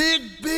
big, big